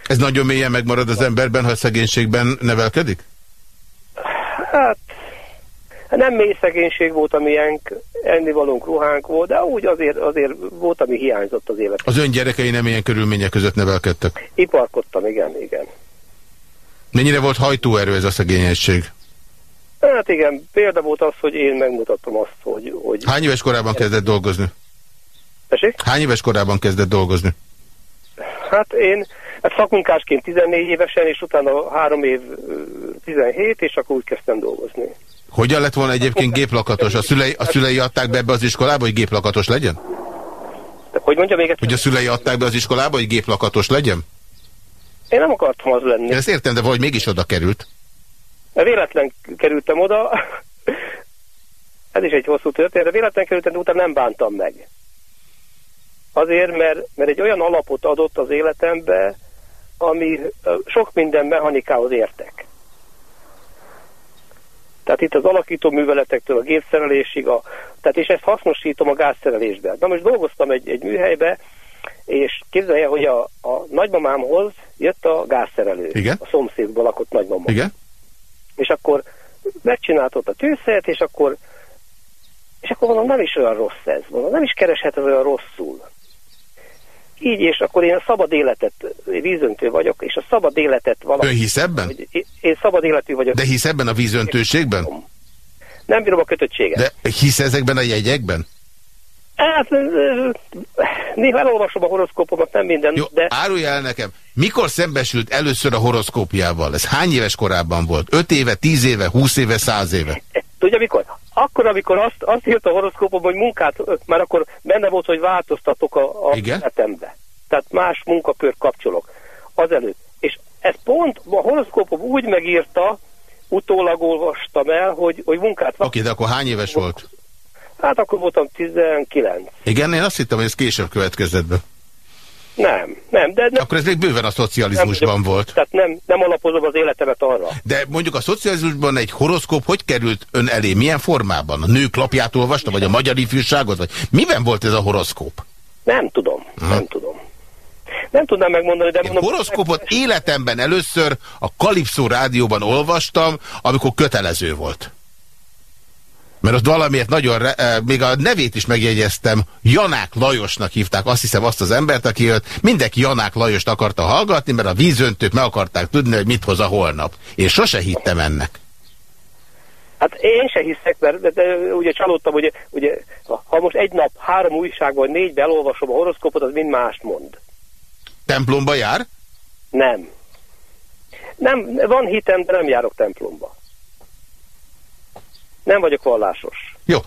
Ez nagyon mélyen megmarad az emberben, ha szegénységben nevelkedik? Hát nem mély szegénység volt, amilyenk ennivalónk, ruhánk volt, de úgy azért, azért volt, ami hiányzott az élet. Az ön gyerekei nem ilyen körülmények között nevelkedtek? Iparkodtam, igen, igen. Mennyire volt hajtóerő ez a szegényesség? Hát igen, példa volt az, hogy én megmutattam azt, hogy... hogy... Hány éves korában kezdett dolgozni? Tessék? Hány éves korában kezdett dolgozni? Hát én hát szakmunkásként 14 évesen, és utána három év 17, és akkor úgy kezdtem dolgozni. Hogyan lett volna egyébként géplakatos? A szülei, a szülei adták be ebbe az iskolába, hogy géplakatos legyen? De hogy mondja még egyszer? Hogy a szülei adták be az iskolába, hogy géplakatos legyen? Én nem akartam az lenni. Én ezt értem, de vagy mégis oda került. Véletlen kerültem oda, ez is egy hosszú történet, de véletlen kerültem, de utána nem bántam meg. Azért, mert, mert egy olyan alapot adott az életembe, ami sok minden mechanikához értek. Tehát itt az alakító műveletektől a gépszerelésig, a, tehát és ezt hasznosítom a gázszerelésben. Na most dolgoztam egy, egy műhelybe, és képzelje, hogy a, a nagymamámhoz jött a gázszerelő. Igen? A szomszédból lakott nagymama. Igen? És akkor megcsináltott a tűzszert, és akkor és akkor mondom, nem is olyan rossz ez, mondom, nem is kereshet ez olyan rosszul. Így, és akkor én a szabad életet, vízöntő vagyok, és a szabad életet valami... Ön hisz ebben? Hogy én szabad életű vagyok. De hisz ebben a vízöntőségben? Nem bírom a kötöttséget. De hisz ezekben a jegyekben? Hát, néha elolvasom a horoszkópomat, nem minden, Jó, de... árulj el nekem, mikor szembesült először a horoszkópjával? Ez hány éves korában volt? 5 éve, 10 éve, 20 éve, 100 éve? Tudja mikor? Akkor, amikor azt, azt írt a horoszkópom, hogy munkát, már akkor benne volt, hogy változtatok a, a életembe. tehát más munkakör kapcsolok azelőtt. És ez pont a horoszkópom úgy megírta, utólag olvastam el, hogy, hogy munkát... Oké, okay, de akkor hány éves volt? Hát akkor voltam 19. Igen, én azt hittem, hogy ez később következett be. Nem, nem. De nem, Akkor ez még bőven a szocializmusban nem, volt. Tehát nem, nem alapozom az életemet arra. De mondjuk a szocializmusban egy horoszkóp hogy került ön elé? Milyen formában? A nők lapját olvasta, vagy a magyar ifjúságot? Vagy miben volt ez a horoszkóp? Nem tudom, Aha. nem tudom. Nem tudnám megmondani, de... Én mondom, horoszkópot életemben először a Kalipszó rádióban olvastam, amikor kötelező volt. Mert ott valamiért nagyon, eh, még a nevét is megjegyeztem, Janák Lajosnak hívták, azt hiszem azt az embert, aki jött, mindenki Janák Lajost akarta hallgatni, mert a vízöntőt meg akarták tudni, hogy mit hoz a holnap. Én sose hittem ennek. Hát én se hiszek, mert de, de, ugye csalódtam, hogy ugye, ha most egy nap három újságban négy elolvasom a horoszkópot, az mind mást mond. Templomba jár? Nem. Nem, van hitem, de nem járok templomba. Nem vagyok vallásos. Jó.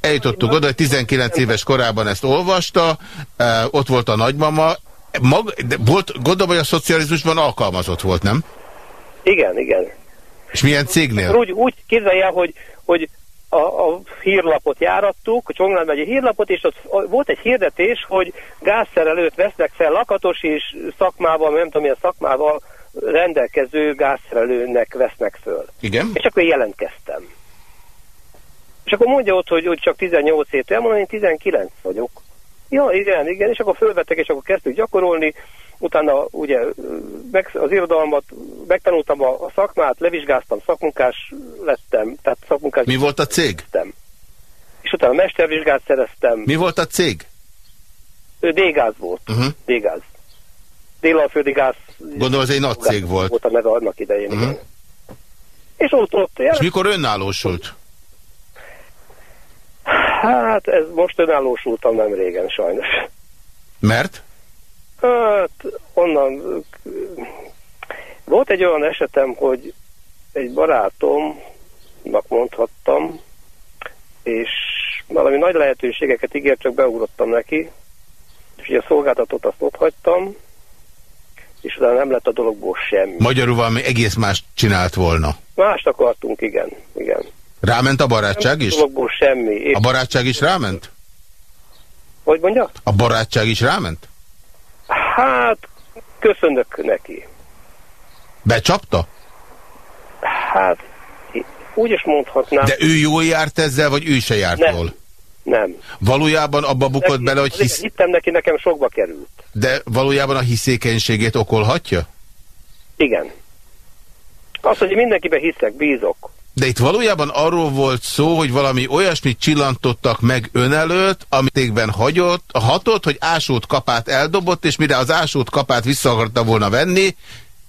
Eljutottuk oda, hogy 19 éves korában ezt olvasta, uh, ott volt a nagymama. Mag, de volt, gondolom, hogy a szocializmusban alkalmazott volt, nem? Igen, igen. És milyen cégnél? Úgy, úgy képzelje, hogy, hogy a, a hírlapot járattuk, a Csongrád megye hírlapot, és ott volt egy hirdetés, hogy gázszerelőt vesznek fel lakatos és szakmával, nem tudom milyen szakmával rendelkező gázszerelőnek vesznek föl. Igen. És akkor jelentkeztem. És akkor mondja ott, hogy, hogy csak 18 év, elmondom, én 19 vagyok. Ja, igen, igen, és akkor fölvettek, és akkor kezdtük gyakorolni, utána ugye meg, az irodalmat, megtanultam a, a szakmát, levizsgáztam, szakmunkás lettem, tehát szakmunkás... Mi volt a cég? Lettem. És utána mestervizsgát szereztem. Mi volt a cég? D-gáz volt. Uh -huh. D-gáz. Délalföldi gáz. Gondolom, ez egy nagy cég volt. Volt a neve annak idején, uh -huh. igen. És ott, ott... És mikor önállósult? Hát, ez most önállósultam nem régen, sajnos. Mert? Hát, onnan... Volt egy olyan esetem, hogy egy barátomnak mondhattam, és valami nagy lehetőségeket ígért, csak beugrottam neki, és ugye a szolgáltatót azt ott hagytam, és utána nem lett a dologból semmi. Magyarul valami egész más csinált volna. Mást akartunk, igen, igen. Ráment a barátság is? Nem semmi. A barátság is ráment? Hogy mondja? A barátság is ráment? Hát, köszönök neki. Becsapta? Hát, úgy is mondhatnám. De ő jól járt ezzel, vagy ő se járt nem. jól? Nem. Valójában abba bukott neki, bele, hogy hisz... Hittem neki, nekem sokba került. De valójában a hiszékenységét okolhatja? Igen. Azt, hogy mindenkiben hiszek, bízok. De itt valójában arról volt szó, hogy valami olyasmit csillantottak meg ön előtt, amitékben hagyott, hatott, hogy ásót kapát eldobott, és mire az ásót kapát vissza akarta volna venni,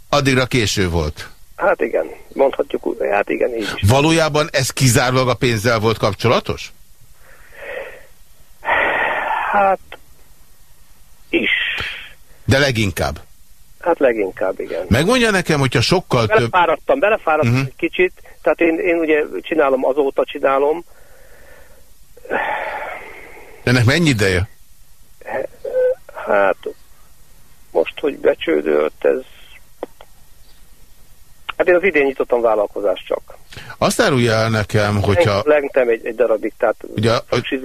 addigra késő volt. Hát igen, mondhatjuk úgy, hát igen, így is. Valójában ez kizárólag a pénzzel volt kapcsolatos? Hát is. De leginkább? Hát leginkább, igen. Megmondja nekem, hogyha sokkal belefáradtam, több... Belefáradtam, belefáradtam uh -huh. egy kicsit, tehát én, én ugye csinálom, azóta csinálom. Ennek mennyi ideje? Hát, most, hogy becsődött, ez... Hát én az idén nyitottam vállalkozást csak. Azt árulja el nekem, hogyha... Lentem egy, egy darabig, tehát... Ugye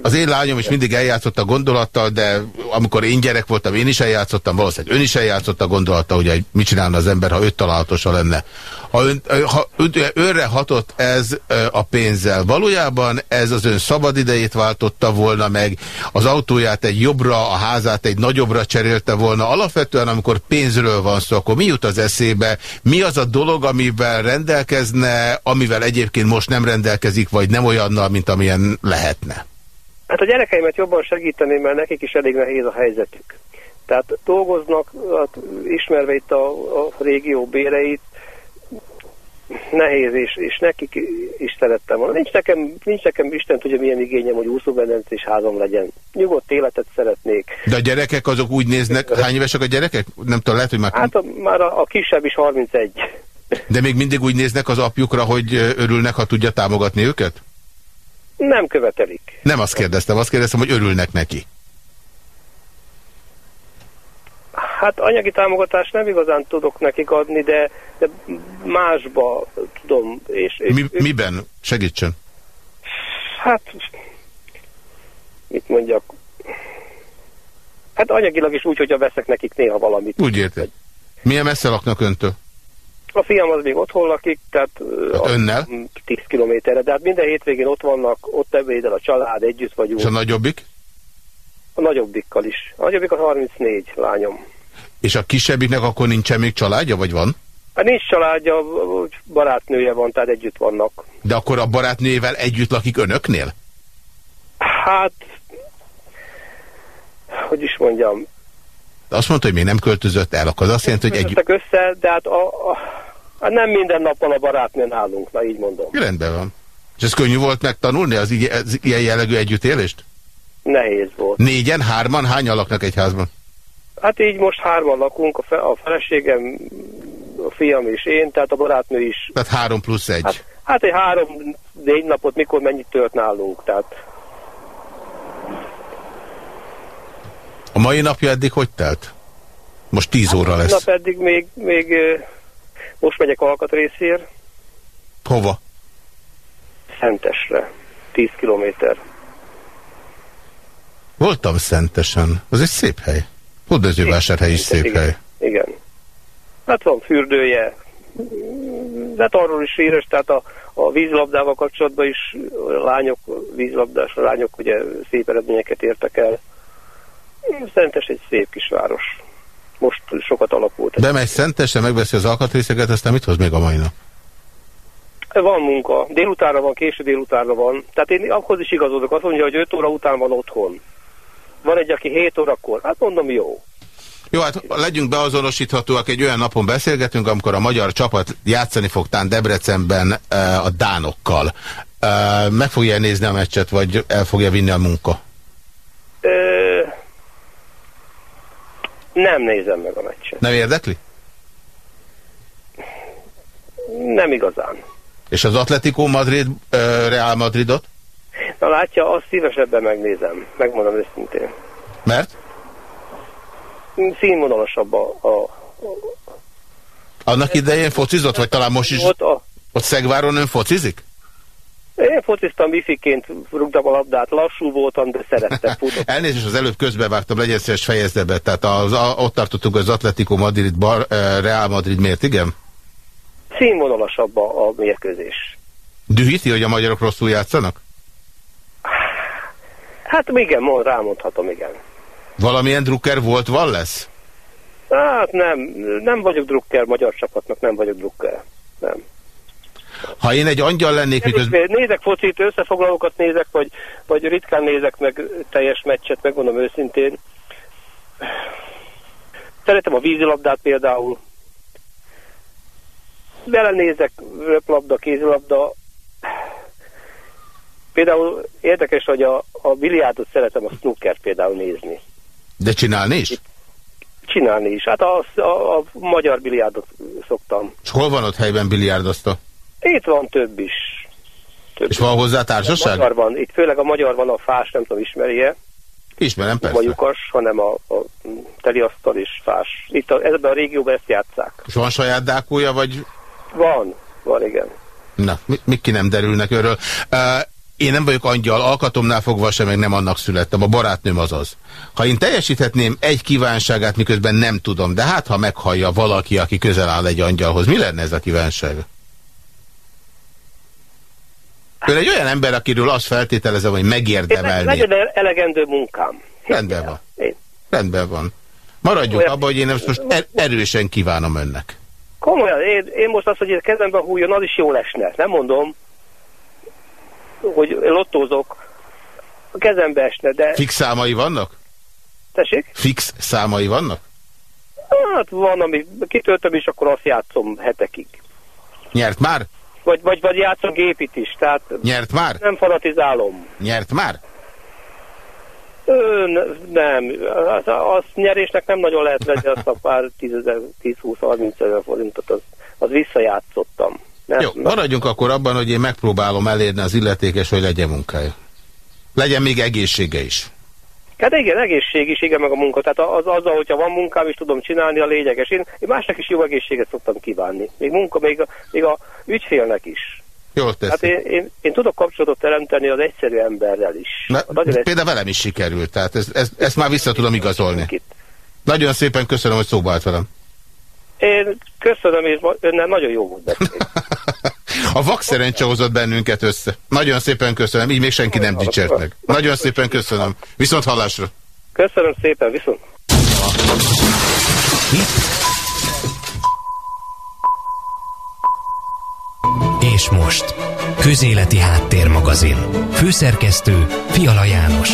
az én lányom is mindig eljátszott a gondolattal, de amikor én gyerek voltam, én is eljátszottam, valószínűleg ön is eljátszott a gondolattal, hogy mit csinálna az ember, ha öt találatosa lenne. Ha, ön, ha önre hatott ez a pénzzel, valójában ez az ön szabadidejét váltotta volna meg, az autóját egy jobbra, a házát egy nagyobbra cserélte volna. Alapvetően, amikor pénzről van szó, akkor mi jut az eszébe? Mi az a dolog, amivel rendelkezne, amivel egyébként most nem rendelkezik, vagy nem olyannal, mint amilyen lehetne? Hát a gyerekeimet jobban segíteni, mert nekik is elég nehéz a helyzetük. Tehát dolgoznak, hát ismerve itt a, a régió béreit, nehéz, és, és nekik is szerettem volna. Nincs nekem, nincs nekem Isten tudja milyen igényem, hogy úszóbedencés házam legyen. Nyugodt életet szeretnék. De a gyerekek azok úgy néznek, hány évesek a gyerekek? Nem tudom, lehet, hogy már... Hát a, már a, a kisebb is 31. De még mindig úgy néznek az apjukra, hogy örülnek, ha tudja támogatni őket? Nem követelik. Nem azt kérdeztem, azt kérdeztem, hogy örülnek neki. Hát anyagi támogatást nem igazán tudok nekik adni, de, de másba tudom. És, és Mi, miben? Segítsen. Hát, mit mondjak? Hát anyagilag is úgy, hogyha veszek nekik néha valamit. Úgy érted. Milyen messze laknak öntől? A fiam az még otthon lakik, tehát hát önnel? 10 kilométerre, de hát minden hétvégén ott vannak, ott ebédel a család, együtt vagyunk. És a nagyobbik? A nagyobbikkal is. A nagyobbik a 34 lányom. És a kisebbiknek akkor nincsen még családja, vagy van? Hát nincs családja, barátnője van, tehát együtt vannak. De akkor a barátnőjével együtt lakik önöknél? Hát, hogy is mondjam. Azt mondta, hogy még nem költözött el, akkor az azt jelenti, hogy együtt... össze, de hát a, nem minden nap van a barátnő nálunk, na így mondom. Rendben van. És ez könnyű volt megtanulni az, az ilyen jellegű együttélést? Nehéz volt. Négyen, hárman, hányan laknak egy házban? Hát így most hárman lakunk, a, fe, a feleségem, a fiam és én, tehát a barátnő is. Tehát három plusz egy. Hát, hát egy három-négy napot mikor mennyit tört nálunk, tehát... A mai napja eddig hogy telt? Most tíz óra lesz. Nap eddig még, még most megyek alkatrészért. Hova? Szentesre. Tíz kilométer. Voltam Szentesen. Az egy szép hely. Hódmezővásárhely is szép igen, hely. Igen. Hát van fürdője, de hát arról is híres, tehát a, a vízlabdával kapcsolatban is lányok, vízlabdás lányok ugye szép eredményeket értek el. Szentes egy szép kisváros. Most sokat alakult. Bemegy Szentesre, megveszi az alkatrészeket, aztán mit hoz még a mai nap? Van munka. Délutánra van, késő délutánra van. Tehát én ahhoz is igazodok. Azt mondja, hogy 5 óra után van otthon. Van egy, aki 7 órakor. Hát mondom, jó. Jó, hát legyünk beazonosíthatóak, egy olyan napon beszélgetünk, amikor a magyar csapat játszani fog tán Debrecenben a dánokkal. Meg fogja nézni a meccset, vagy el fogja vinni a munka? Ö... Nem nézem meg a meccset. Nem érdekli? Nem igazán. És az Atletico Madrid, Real Madridot? Na látja, azt szívesebben megnézem, megmondom őszintén. Mert? Színvonalasabb a, a, a... Annak idején focizott, vagy talán most is? Ott, a... ott Szegváron ön focizik? Én fociztam wifi-ként, rúgtam a labdát, lassú voltam, de szerettem futni. Elnézést, az előbb közbevágtam, legyen szíves fejezde be. Tehát az, a, ott tartottuk az Atletico Madrid, bar, Real Madrid, miért igen? Színvonalasabb a, a mérkőzés. Dühíti, hogy a magyarok rosszul játszanak? Hát igen, mond, rámondhatom, igen. Valamilyen drukker volt, van lesz? Hát nem, nem vagyok drukker, magyar csapatnak nem vagyok drukker. Nem. Ha én egy angyal lennék, miközben... Nézek focit, összefoglalókat nézek, vagy, vagy ritkán nézek meg teljes meccset, megmondom őszintén. Szeretem a vízilabdát például. Belenézek, röplabda, kézilabda, Például érdekes, hogy a, a biliárdot szeretem a snooker például nézni. De csinálni is? Csinálni is. Hát a, a, a magyar biliárdot szoktam. És hol van ott helyben biliárdozta? Itt van több is. Több És van hozzá társaság? Magyar van. Itt főleg a magyar van a fás, nem tudom, ismerje. Ismerem, persze. Nem a lyukas, hanem a, a teliasztal is fás. Itt a, ebben a régióban ezt játszák. És van saját dákója, vagy? Van, van, igen. Na, mi, mi ki nem derülnek őről. Uh, én nem vagyok angyal, alkatomnál fogva sem, meg nem annak születtem, a barátnőm az az. Ha én teljesíthetném egy kívánságát, miközben nem tudom, de hát ha meghallja valaki, aki közel áll egy angyalhoz, mi lenne ez a kívánság? Ön egy olyan ember, akiről azt feltételezem, hogy megérdemelni. Legyen elegendő munkám. Rendben van. Én. Rendben van. Maradjunk abban, hogy én most er erősen kívánom önnek. Komolyan, én, én most azt, hogy a kezemben hújjon, az is jó lesne. Nem mondom hogy lottózok, a kezembe esne, de... Fix számai vannak? Tessék? Fix számai vannak? Hát van, ami kitöltöm, és akkor azt játszom hetekig. Nyert már? Vagy, vagy, vagy játszom gépit is, tehát... Nyert már? Nem fanatizálom. Nyert már? Ö, nem, az, az nyerésnek nem nagyon lehet venni azt a pár 10-20-30 ezer forintot, az, az visszajátszottam. Nem, Jó, maradjunk akkor abban, hogy én megpróbálom elérni az illetékes, hogy legyen munkája. Legyen még egészsége is. Hát igen, egészség is, igen, meg a munka. Tehát az, azzal, hogyha van munkám, is tudom csinálni a lényeges. Én, én másnak is jó egészséget szoktam kívánni. Még munka, még a, még a ügyfélnek is. Jól teszi. Hát én, én, én tudok kapcsolatot teremteni az egyszerű emberrel is. Na, például velem is sikerült, tehát ez, ez, ezt már vissza tudom igazolni. Nagyon szépen köszönöm, hogy szóba állt velem. Én köszönöm, és önnel nagyon jó volt beszélni. A vak szerencse hozott bennünket össze. Nagyon szépen köszönöm, így még senki nem dicsért meg. Nagyon szépen köszönöm. Viszont hallásra. Köszönöm szépen, viszont. És most, Közéleti Háttérmagazin. Főszerkesztő Fiala János.